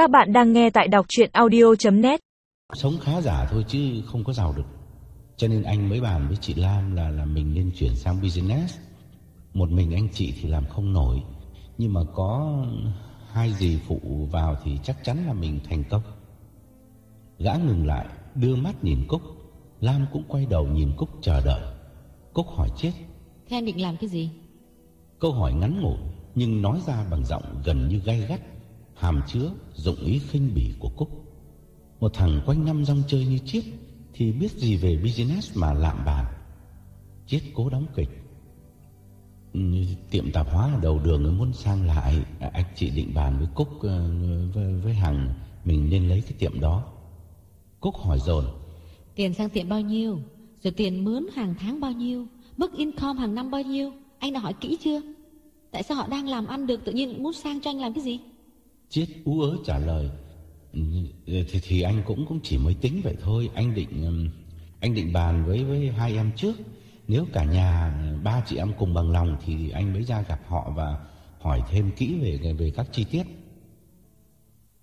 Các bạn đang nghe tại đọc chuyện audio.net Sống khá giả thôi chứ không có giàu được. Cho nên anh mới bàn với chị Lam là là mình nên chuyển sang business. Một mình anh chị thì làm không nổi. Nhưng mà có hai dì phụ vào thì chắc chắn là mình thành công. Gã ngừng lại đưa mắt nhìn Cúc. Lam cũng quay đầu nhìn Cúc chờ đợi. Cúc hỏi chết. Thế anh định làm cái gì? Câu hỏi ngắn ngủi nhưng nói ra bằng giọng gần như gay gắt, hàm chứa dụng ý khinh bỉ của Cúc. Một thằng quanh năm rong chơi như Chiết thì biết gì về business mà lạm bàn. Chiết cố đóng kịch. Ừ, tiệm tạp hóa ở đầu đường muốn sang lại, à, anh chị định bàn với Cúc ờ, với, với Hằng mình nên lấy cái tiệm đó. Cúc hỏi dồn Tiền sang tiệm bao nhiêu? Rồi tiền mướn hàng tháng bao nhiêu? Mức income hàng năm bao nhiêu? Anh đã hỏi kỹ chưa? Tại sao họ đang làm ăn được tự nhiên muốn sang cho anh làm cái gì? Chiết ú ớ trả lời. Thì, thì anh cũng cũng chỉ mới tính vậy thôi. Anh định um, anh định bàn với với hai em trước. Nếu cả nhà ba chị em cùng bằng lòng Thì anh mới ra gặp họ và hỏi thêm kỹ về về các chi tiết.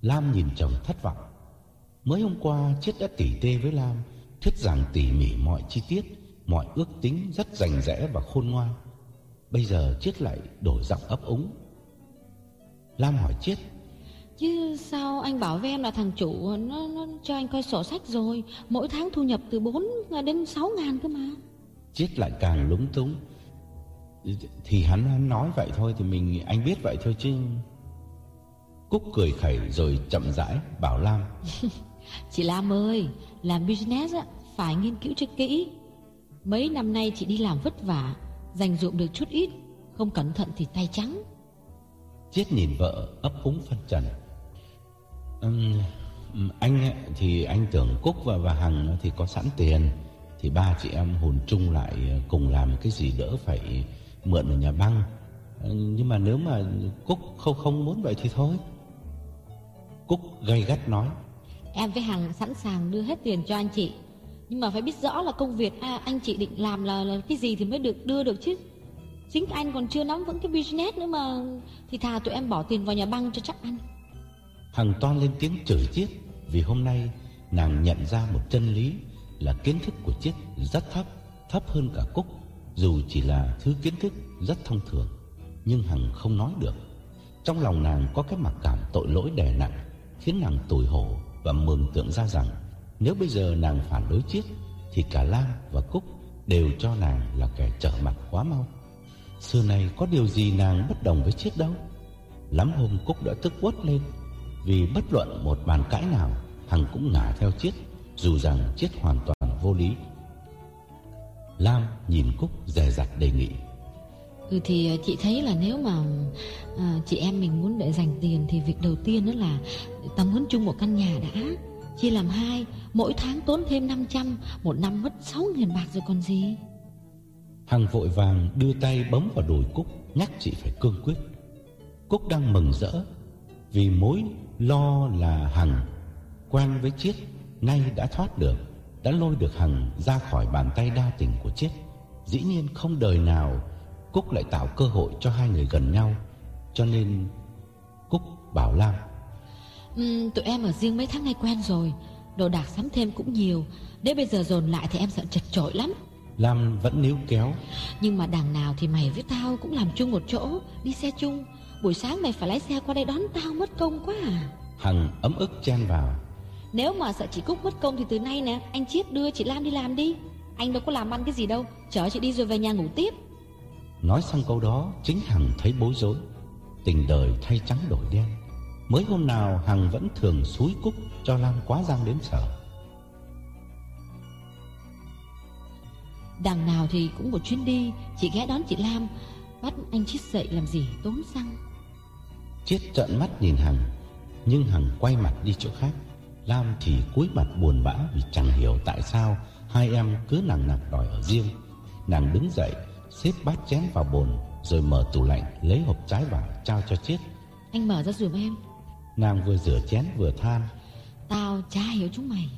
Lam nhìn chồng thất vọng. Mới hôm qua Chiết đã tỉ tê với Lam Thuyết giảng tỉ mỉ mọi chi tiết Mọi ước tính rất rành rẽ và khôn ngoan. Bây giờ Chiết lại đổi giọng ấp úng. Lam hỏi Chiết Chứ sao anh bảo với em là thằng chủ nó, nó cho anh coi sổ sách rồi. Mỗi tháng thu nhập từ 4 đến 6 ngàn cơ mà. Chiết lại càng lúng túng. Thì hắn, hắn nói vậy thôi Thì mình anh biết vậy thôi chứ. Cúc cười khẩy rồi chậm rãi bảo Lam. Chị Lam ơi Làm business á, phải nghiên cứu cho kỹ. Mấy năm nay chị đi làm vất vả Dành dụm được chút ít Không cẩn thận thì tay trắng. Chiết nhìn vợ ấp úng phân trần uhm, Anh thì anh tưởng Cúc và, và Hằng thì có sẵn tiền. Thì ba chị em hồn chung lại ờ, cùng làm cái gì đỡ phải mượn ở nhà băng. Ờ, nhưng mà nếu mà Cúc không không muốn vậy thì thôi. Cúc gay gắt nói. Em với Hằng sẵn sàng đưa hết tiền cho anh chị. Nhưng mà phải biết rõ là công việc à, anh chị định làm là, là cái gì thì mới được đưa được chứ. Chính anh còn chưa nắm vững cái business nữa mà. Thì thà tụi em bỏ tiền vào nhà băng cho chắc ăn. Hằng toan lên tiếng chửi Chiết Vì hôm nay nàng nhận ra một chân lý Là kiến thức của Chiết rất thấp Thấp hơn cả Cúc, Dù chỉ là thứ kiến thức rất thông thường. Nhưng Hằng không nói được. Trong lòng nàng có cái mặc cảm tội lỗi đè nặng, Khiến nàng tủi hổ Và mường tượng ra rằng, nếu bây giờ nàng phản đối Chiết Thì cả Lam và Cúc Đều cho nàng là kẻ trở mặt quá mau. Xưa này có điều gì nàng bất đồng với Chiết đâu? Lắm hôm Cúc đã tức quất lên vì bất luận một bàn cãi nào Hằng cũng ngả theo Chiết Dù rằng Chiết hoàn toàn vô lý. Lam nhìn Cúc dè dặt đề nghị. Ừ thì ờ, chị thấy là nếu mà à, chị em mình muốn để dành tiền Thì việc đầu tiên đó là ta muốn chung một căn nhà đã. Chia làm hai Mỗi tháng tốn thêm 500 Một năm mất 6 nghìn bạc rồi còn gì? Hằng vội vàng đưa tay bấm vào đùi Cúc Nhắc chị phải cương quyết. Cúc đang mừng rỡ Vì mối lo là Hằng. Quen với Chiết Nay đã thoát được Đã lôi được Hằng ra khỏi bàn tay đa tình của Chiết Dĩ nhiên không đời nào Cúc lại tạo cơ hội cho hai người gần nhau Cho nên Cúc bảo Lam. Uhm, Tụi em ở riêng mấy tháng nay quen rồi Đồ đạc sắm thêm cũng nhiều. Nếu bây giờ dồn lại thì em sợ chật chội lắm. Lam vẫn níu kéo. Nhưng mà đằng nào thì mày với tao cũng làm chung một chỗ Đi xe chung Buổi sáng mày phải lái xe qua đây đón tao mất công quá à. Hằng ấm ức chen vào. Nếu mà sợ chị Cúc mất công thì từ nay nè Anh Chiết đưa chị Lam đi làm đi. Anh đâu có làm ăn cái gì đâu Chở chị đi rồi về nhà ngủ tiếp. Nói xong câu đó Chính Hằng thấy bối rối. Tình đời thay trắng đổi đen. Mới hôm nào Hằng vẫn thường xúi Cúc cho Lam quá giang đến sợ. Đằng nào thì cũng một chuyến đi Chị ghé đón chị Lam. Bắt anh Chiết dậy làm gì tốn xăng Chiết trợn mắt nhìn Hằng Nhưng Hằng quay mặt đi chỗ khác. Lam thì cúi mặt buồn bã Vì chẳng hiểu tại sao Hai em cứ nặng nặc đòi ở riêng. Nàng đứng dậy Xếp bát chén vào bồn Rồi mở tủ lạnh lấy hộp trái vào trao cho Chiết Anh mở ra giùm em. Nàng vừa rửa chén vừa than. Tao chả hiểu chúng mày.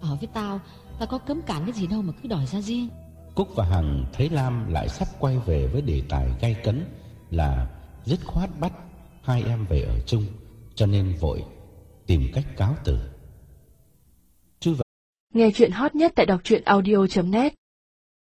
Ở với tao Tao có cấm cản cái gì đâu mà cứ đòi ra riêng. Cúc và Hằng thấy Lam lại sắp quay về với đề tài gay cấn Là dứt khoát bắt hai em về ở chung, Cho nên vội tìm cách cáo từ. Nghe chuyện hot nhất tại đọc truyện audio.net